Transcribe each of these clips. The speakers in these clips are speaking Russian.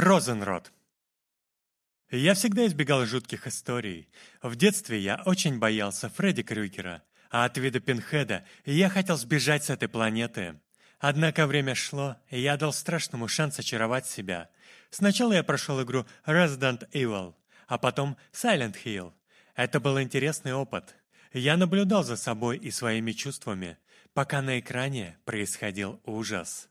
Розенрод. Я всегда избегал жутких историй. В детстве я очень боялся Фредди Крюгера, а от вида Пинхеда я хотел сбежать с этой планеты. Однако время шло, и я дал страшному шанс очаровать себя. Сначала я прошел игру Resident Evil, а потом Silent Hill. Это был интересный опыт. Я наблюдал за собой и своими чувствами, пока на экране происходил ужас.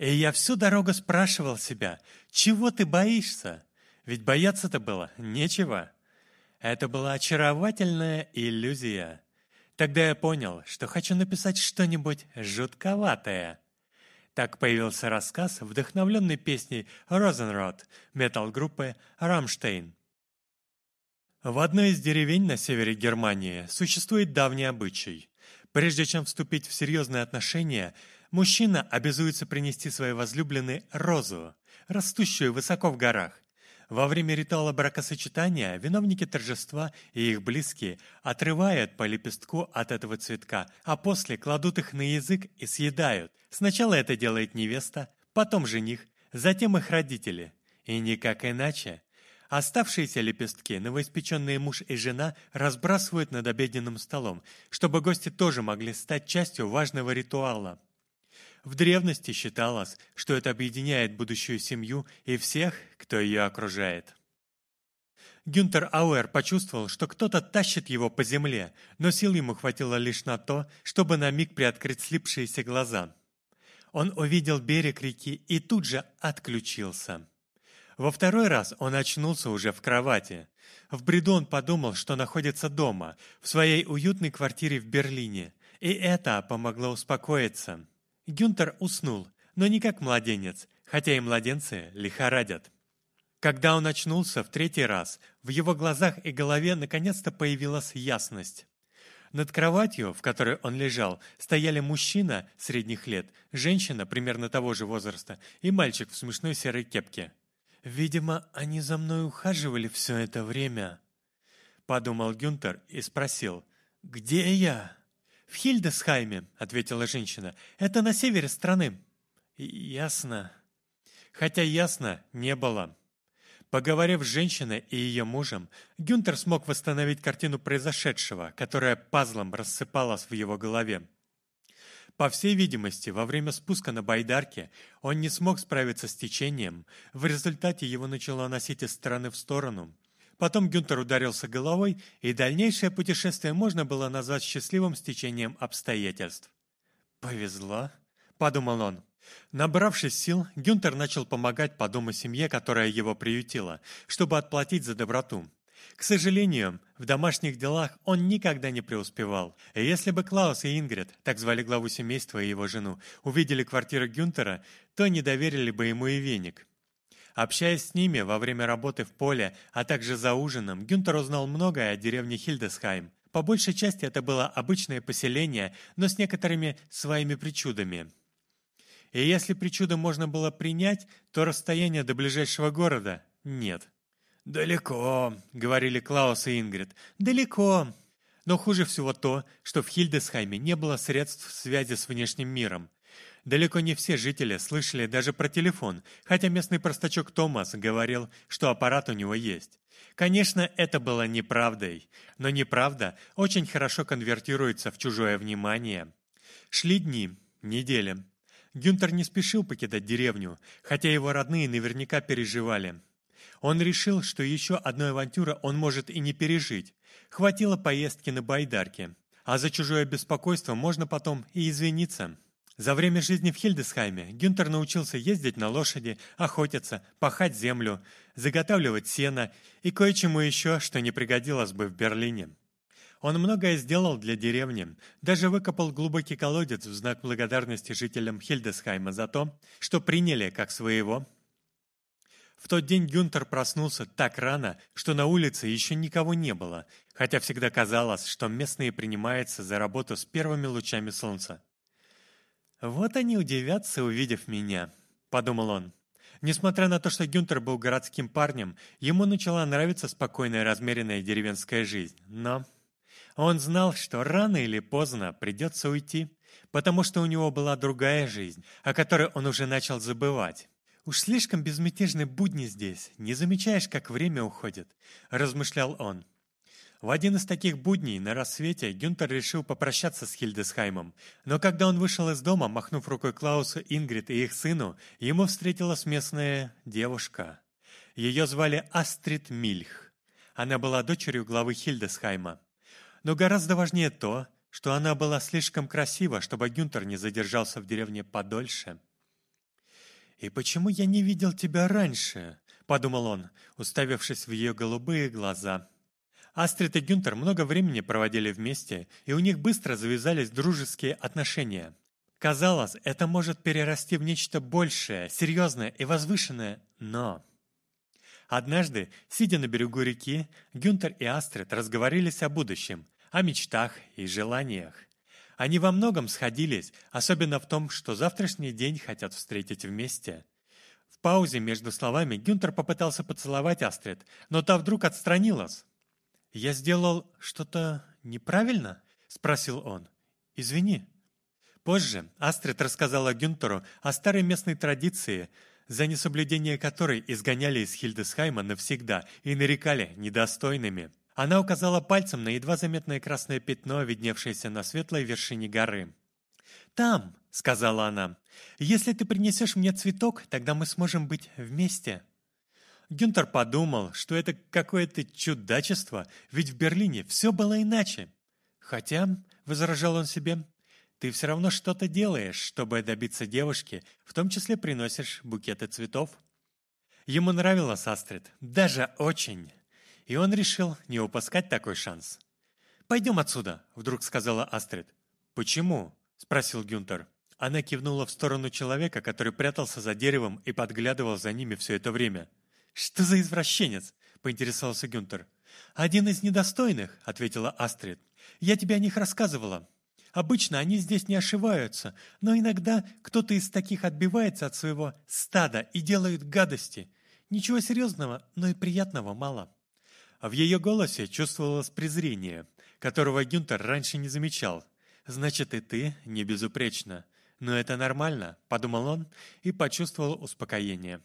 И я всю дорогу спрашивал себя, чего ты боишься? Ведь бояться-то было нечего. Это была очаровательная иллюзия. Тогда я понял, что хочу написать что-нибудь жутковатое. Так появился рассказ, вдохновленный песней «Розенрод» метал-группы «Рамштейн». В одной из деревень на севере Германии существует давний обычай. Прежде чем вступить в серьезные отношения, мужчина обязуется принести своей возлюбленной розу, растущую высоко в горах, во время ритуала бракосочетания виновники торжества и их близкие отрывают по лепестку от этого цветка, а после кладут их на язык и съедают. Сначала это делает невеста, потом жених, затем их родители. И никак иначе. Оставшиеся лепестки новоиспеченные муж и жена разбрасывают над обеденным столом, чтобы гости тоже могли стать частью важного ритуала. В древности считалось, что это объединяет будущую семью и всех, кто ее окружает. Гюнтер Ауэр почувствовал, что кто-то тащит его по земле, но сил ему хватило лишь на то, чтобы на миг приоткрыть слипшиеся глаза. Он увидел берег реки и тут же отключился. Во второй раз он очнулся уже в кровати. В бреду он подумал, что находится дома, в своей уютной квартире в Берлине, и это помогло успокоиться. Гюнтер уснул, но не как младенец, хотя и младенцы лихорадят. Когда он очнулся в третий раз, в его глазах и голове наконец-то появилась ясность. Над кроватью, в которой он лежал, стояли мужчина средних лет, женщина примерно того же возраста и мальчик в смешной серой кепке. «Видимо, они за мной ухаживали все это время», — подумал Гюнтер и спросил, «Где я?» «В Хильдесхайме», — ответила женщина. «Это на севере страны». «Ясно». Хотя ясно не было. Поговорив с женщиной и ее мужем, Гюнтер смог восстановить картину произошедшего, которая пазлом рассыпалась в его голове. По всей видимости, во время спуска на байдарке он не смог справиться с течением, в результате его начало носить из стороны в сторону – Потом Гюнтер ударился головой, и дальнейшее путешествие можно было назвать счастливым стечением обстоятельств. «Повезло», — подумал он. Набравшись сил, Гюнтер начал помогать по дому семье, которая его приютила, чтобы отплатить за доброту. К сожалению, в домашних делах он никогда не преуспевал. Если бы Клаус и Ингрид, так звали главу семейства и его жену, увидели квартиру Гюнтера, то не доверили бы ему и веник. Общаясь с ними во время работы в поле, а также за ужином, Гюнтер узнал многое о деревне Хильдесхайм. По большей части это было обычное поселение, но с некоторыми своими причудами. И если причуды можно было принять, то расстояние до ближайшего города нет. «Далеко», — говорили Клаус и Ингрид, — «далеко». Но хуже всего то, что в Хильдесхайме не было средств связи с внешним миром. Далеко не все жители слышали даже про телефон, хотя местный простачок Томас говорил, что аппарат у него есть. Конечно, это было неправдой, но неправда очень хорошо конвертируется в чужое внимание. Шли дни, недели. Гюнтер не спешил покидать деревню, хотя его родные наверняка переживали. Он решил, что еще одной авантюры он может и не пережить. Хватило поездки на байдарке. А за чужое беспокойство можно потом и извиниться. За время жизни в Хильдесхайме Гюнтер научился ездить на лошади, охотиться, пахать землю, заготавливать сено и кое-чему еще, что не пригодилось бы в Берлине. Он многое сделал для деревни, даже выкопал глубокий колодец в знак благодарности жителям Хильдесхайма за то, что приняли как своего. В тот день Гюнтер проснулся так рано, что на улице еще никого не было, хотя всегда казалось, что местные принимаются за работу с первыми лучами солнца. «Вот они удивятся, увидев меня», — подумал он. Несмотря на то, что Гюнтер был городским парнем, ему начала нравиться спокойная размеренная деревенская жизнь. Но он знал, что рано или поздно придется уйти, потому что у него была другая жизнь, о которой он уже начал забывать. «Уж слишком безмятежны будни здесь, не замечаешь, как время уходит», – размышлял он. В один из таких будней на рассвете Гюнтер решил попрощаться с Хильдесхаймом, но когда он вышел из дома, махнув рукой Клаусу, Ингрид и их сыну, ему встретилась местная девушка. Ее звали Астрид Мильх. Она была дочерью главы Хильдесхайма. Но гораздо важнее то, что она была слишком красива, чтобы Гюнтер не задержался в деревне подольше. «И почему я не видел тебя раньше?» – подумал он, уставившись в ее голубые глаза – Астрид и Гюнтер много времени проводили вместе, и у них быстро завязались дружеские отношения. Казалось, это может перерасти в нечто большее, серьезное и возвышенное, но... Однажды, сидя на берегу реки, Гюнтер и Астрид разговорились о будущем, о мечтах и желаниях. Они во многом сходились, особенно в том, что завтрашний день хотят встретить вместе. В паузе между словами Гюнтер попытался поцеловать Астрид, но та вдруг отстранилась. «Я сделал что-то неправильно?» – спросил он. «Извини». Позже Астрид рассказала Гюнтеру о старой местной традиции, за несоблюдение которой изгоняли из Хильдесхайма навсегда и нарекали недостойными. Она указала пальцем на едва заметное красное пятно, видневшееся на светлой вершине горы. «Там», — сказала она, — «если ты принесешь мне цветок, тогда мы сможем быть вместе». Гюнтер подумал, что это какое-то чудачество, ведь в Берлине все было иначе. Хотя, возражал он себе, ты все равно что-то делаешь, чтобы добиться девушки, в том числе приносишь букеты цветов. Ему нравилась Астрид, даже очень. И он решил не упускать такой шанс. «Пойдем отсюда», — вдруг сказала Астрид. «Почему?» — спросил Гюнтер. Она кивнула в сторону человека, который прятался за деревом и подглядывал за ними все это время. «Что за извращенец?» — поинтересовался Гюнтер. «Один из недостойных», — ответила Астрид. «Я тебе о них рассказывала. Обычно они здесь не ошиваются, но иногда кто-то из таких отбивается от своего стада и делает гадости. Ничего серьезного, но и приятного мало». А в ее голосе чувствовалось презрение, которого Гюнтер раньше не замечал. «Значит, и ты не безупречна. Но это нормально», — подумал он и почувствовал успокоение.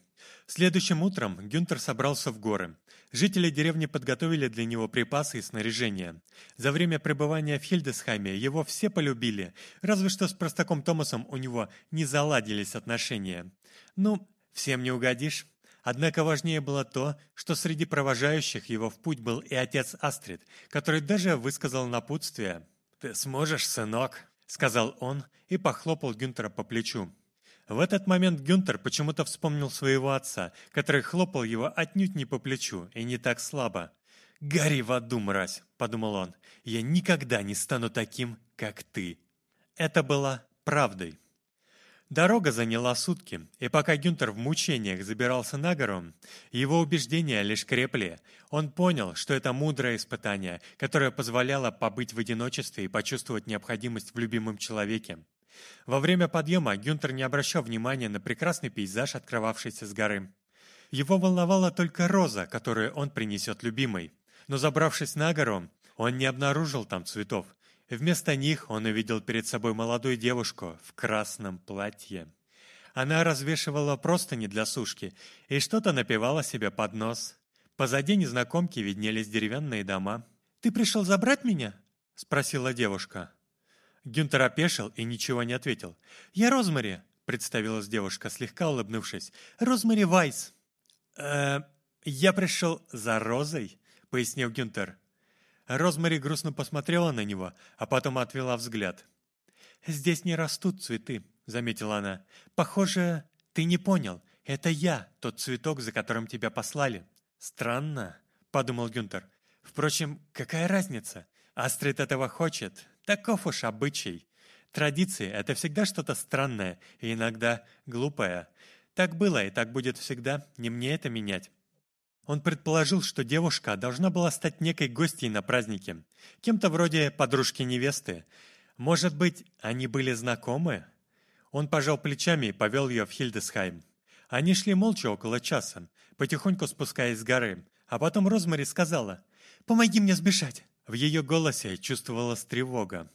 Следующим утром Гюнтер собрался в горы. Жители деревни подготовили для него припасы и снаряжение. За время пребывания в Хильдесхайме его все полюбили, разве что с простаком Томасом у него не заладились отношения. Ну, всем не угодишь. Однако важнее было то, что среди провожающих его в путь был и отец Астрид, который даже высказал напутствие. «Ты сможешь, сынок», — сказал он и похлопал Гюнтера по плечу. В этот момент Гюнтер почему-то вспомнил своего отца, который хлопал его отнюдь не по плечу и не так слабо. «Гори в аду, мразь!» – подумал он. «Я никогда не стану таким, как ты!» Это было правдой. Дорога заняла сутки, и пока Гюнтер в мучениях забирался на гору, его убеждения лишь крепли. Он понял, что это мудрое испытание, которое позволяло побыть в одиночестве и почувствовать необходимость в любимом человеке. Во время подъема Гюнтер не обращал внимания на прекрасный пейзаж, открывавшийся с горы. Его волновала только роза, которую он принесет любимой. Но забравшись на гору, он не обнаружил там цветов. Вместо них он увидел перед собой молодую девушку в красном платье. Она развешивала простыни для сушки и что-то напевала себе под нос. Позади незнакомки виднелись деревянные дома. «Ты пришел забрать меня?» – спросила девушка. Гюнтер опешил и ничего не ответил. «Я Розмари», — представилась девушка, слегка улыбнувшись. «Розмари Вайс». «Э, я пришел за Розой», — пояснил Гюнтер. Розмари грустно посмотрела на него, а потом отвела взгляд. «Здесь не растут цветы», — заметила она. «Похоже, ты не понял. Это я, тот цветок, за которым тебя послали». «Странно», — подумал Гюнтер. «Впрочем, какая разница? Астрид этого хочет, Таков уж обычай. Традиции — это всегда что-то странное и иногда глупое. Так было и так будет всегда, не мне это менять. Он предположил, что девушка должна была стать некой гостьей на празднике, кем-то вроде подружки невесты. Может быть, они были знакомы? Он пожал плечами и повел ее в Хильдесхайм. Они шли молча около часа, потихоньку спускаясь с горы, а потом Розмари сказала «Помоги мне сбежать». В ее голосе чувствовалась тревога.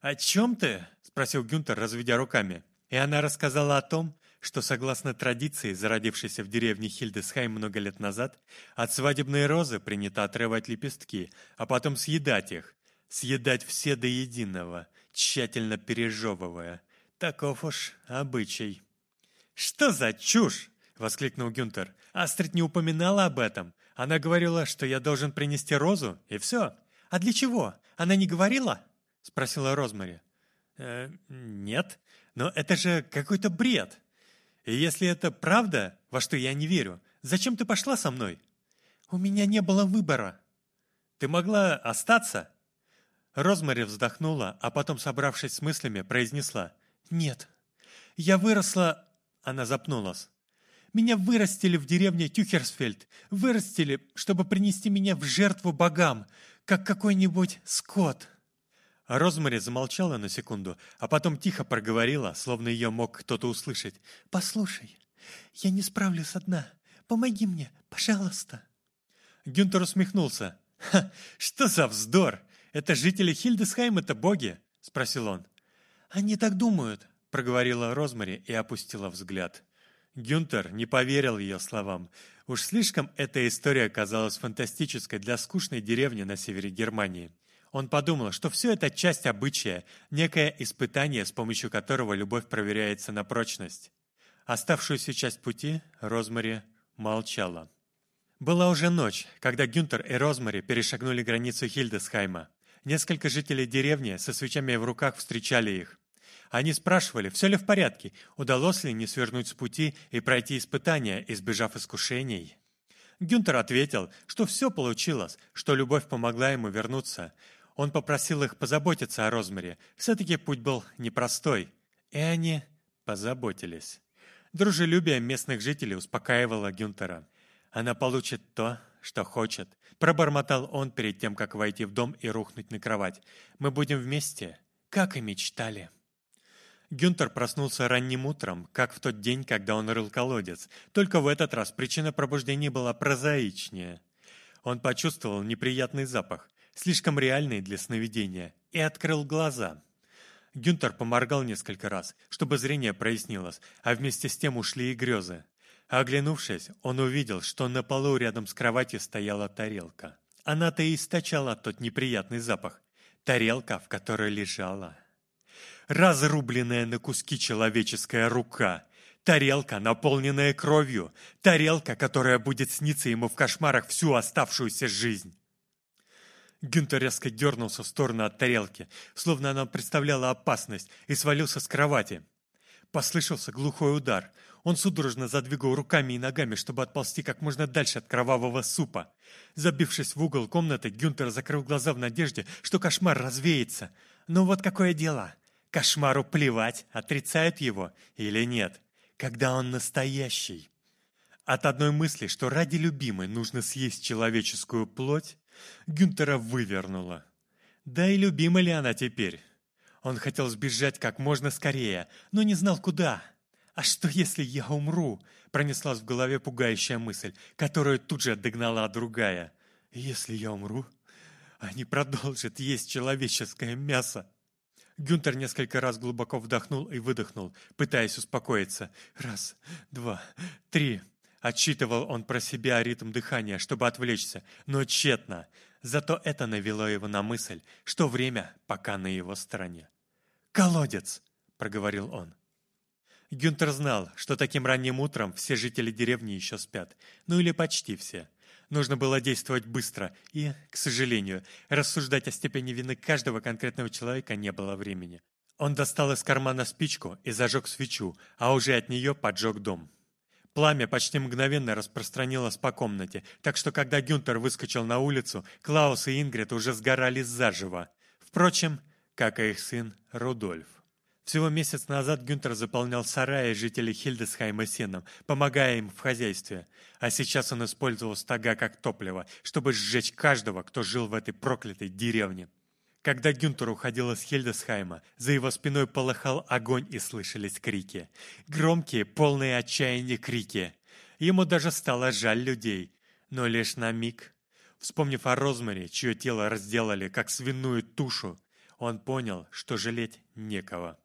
«О чем ты?» – спросил Гюнтер, разведя руками. И она рассказала о том, что согласно традиции, зародившейся в деревне Хильдесхайм много лет назад, от свадебной розы принято отрывать лепестки, а потом съедать их, съедать все до единого, тщательно пережевывая. Таков уж обычай. «Что за чушь?» — воскликнул Гюнтер. «Астрид не упоминала об этом. Она говорила, что я должен принести розу, и все. А для чего? Она не говорила?» — спросила Розмари. «Э, «Нет, но это же какой-то бред. Если это правда, во что я не верю, зачем ты пошла со мной?» «У меня не было выбора». «Ты могла остаться?» Розмари вздохнула, а потом, собравшись с мыслями, произнесла. «Нет, я выросла...» Она запнулась. «Меня вырастили в деревне Тюхерсфельд. Вырастили, чтобы принести меня в жертву богам, как какой-нибудь скот». Розмари замолчала на секунду, а потом тихо проговорила, словно ее мог кто-то услышать. «Послушай, я не справлюсь одна. Помоги мне, пожалуйста». Гюнтер усмехнулся. «Ха, что за вздор! Это жители Хильдесхайма-то боги?» — спросил он. «Они так думают», — проговорила Розмари и опустила взгляд. Гюнтер не поверил ее словам. Уж слишком эта история казалась фантастической для скучной деревни на севере Германии. Он подумал, что все это часть обычая, некое испытание, с помощью которого любовь проверяется на прочность. Оставшуюся часть пути Розмари молчала. Была уже ночь, когда Гюнтер и Розмари перешагнули границу Хильдесхайма. Несколько жителей деревни со свечами в руках встречали их. Они спрашивали, все ли в порядке, удалось ли не свернуть с пути и пройти испытания, избежав искушений. Гюнтер ответил, что все получилось, что любовь помогла ему вернуться. Он попросил их позаботиться о Розмаре. Все-таки путь был непростой. И они позаботились. Дружелюбие местных жителей успокаивало Гюнтера. Она получит то, что хочет. Пробормотал он перед тем, как войти в дом и рухнуть на кровать. Мы будем вместе, как и мечтали. Гюнтер проснулся ранним утром, как в тот день, когда он рыл колодец. Только в этот раз причина пробуждения была прозаичнее. Он почувствовал неприятный запах, слишком реальный для сновидения, и открыл глаза. Гюнтер поморгал несколько раз, чтобы зрение прояснилось, а вместе с тем ушли и грезы. Оглянувшись, он увидел, что на полу рядом с кроватью стояла тарелка. Она-то и источала тот неприятный запах. Тарелка, в которой лежала. Разрубленная на куски человеческая рука. Тарелка, наполненная кровью. Тарелка, которая будет сниться ему в кошмарах всю оставшуюся жизнь. Гюнтер резко дернулся в сторону от тарелки, словно она представляла опасность, и свалился с кровати. Послышался глухой удар. Он судорожно задвигал руками и ногами, чтобы отползти как можно дальше от кровавого супа. Забившись в угол комнаты, Гюнтер закрыл глаза в надежде, что кошмар развеется. Но вот какое дело. Кошмару плевать, отрицают его или нет. Когда он настоящий. От одной мысли, что ради любимой нужно съесть человеческую плоть, Гюнтера вывернуло. Да и любима ли она теперь? Он хотел сбежать как можно скорее, но не знал куда. «А что, если я умру?» — пронеслась в голове пугающая мысль, которую тут же догнала другая. «Если я умру, они продолжат есть человеческое мясо». Гюнтер несколько раз глубоко вдохнул и выдохнул, пытаясь успокоиться. «Раз, два, три». Отчитывал он про себя ритм дыхания, чтобы отвлечься, но тщетно. Зато это навело его на мысль, что время пока на его стороне. «Колодец!» — проговорил он. Гюнтер знал, что таким ранним утром все жители деревни еще спят, ну или почти все. Нужно было действовать быстро, и, к сожалению, рассуждать о степени вины каждого конкретного человека не было времени. Он достал из кармана спичку и зажег свечу, а уже от нее поджег дом. Пламя почти мгновенно распространилось по комнате, так что когда Гюнтер выскочил на улицу, Клаус и Ингрид уже сгорали заживо. Впрочем, как и их сын Рудольф. Всего месяц назад Гюнтер заполнял сараи жителей Хильдесхайма сеном, помогая им в хозяйстве. А сейчас он использовал стога как топливо, чтобы сжечь каждого, кто жил в этой проклятой деревне. Когда Гюнтер уходил из Хильдесхайма, за его спиной полыхал огонь и слышались крики. Громкие, полные отчаяния крики. Ему даже стало жаль людей, но лишь на миг. Вспомнив о Розмаре, чье тело разделали, как свиную тушу, он понял, что жалеть некого.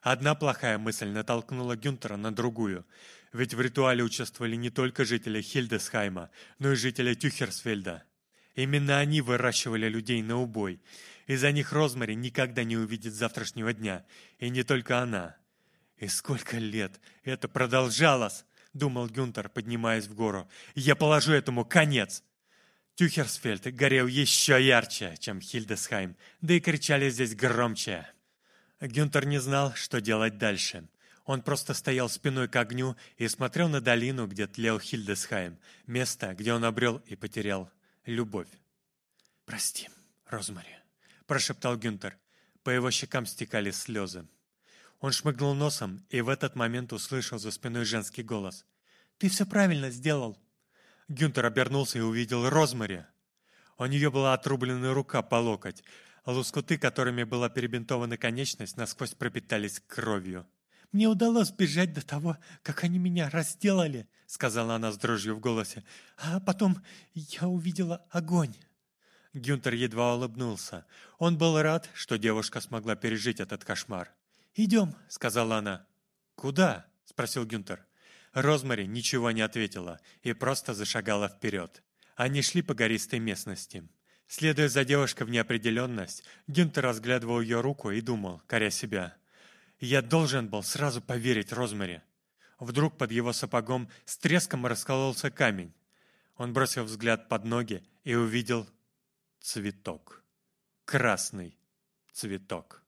Одна плохая мысль натолкнула Гюнтера на другую. Ведь в ритуале участвовали не только жители Хильдесхайма, но и жители Тюхерсфельда. Именно они выращивали людей на убой. Из-за них Розмари никогда не увидит завтрашнего дня. И не только она. И сколько лет это продолжалось, думал Гюнтер, поднимаясь в гору. Я положу этому конец. Тюхерсфельд горел еще ярче, чем Хильдесхайм, да и кричали здесь громче. Гюнтер не знал, что делать дальше. Он просто стоял спиной к огню и смотрел на долину, где тлел Хильдесхайм, место, где он обрел и потерял любовь. «Прости, Розмари», — прошептал Гюнтер. По его щекам стекали слезы. Он шмыгнул носом и в этот момент услышал за спиной женский голос. «Ты все правильно сделал!» Гюнтер обернулся и увидел Розмари. У нее была отрублена рука по локоть, Лоскуты, которыми была перебинтована конечность, насквозь пропитались кровью. «Мне удалось бежать до того, как они меня разделали», — сказала она с дрожью в голосе. «А потом я увидела огонь». Гюнтер едва улыбнулся. Он был рад, что девушка смогла пережить этот кошмар. «Идем», — сказала она. «Куда?» — спросил Гюнтер. Розмари ничего не ответила и просто зашагала вперед. Они шли по гористой местности. Следуя за девушкой в неопределенность, Гюнтер разглядывал ее руку и думал, коря себя. «Я должен был сразу поверить Розмари». Вдруг под его сапогом с треском раскололся камень. Он бросил взгляд под ноги и увидел цветок. Красный цветок.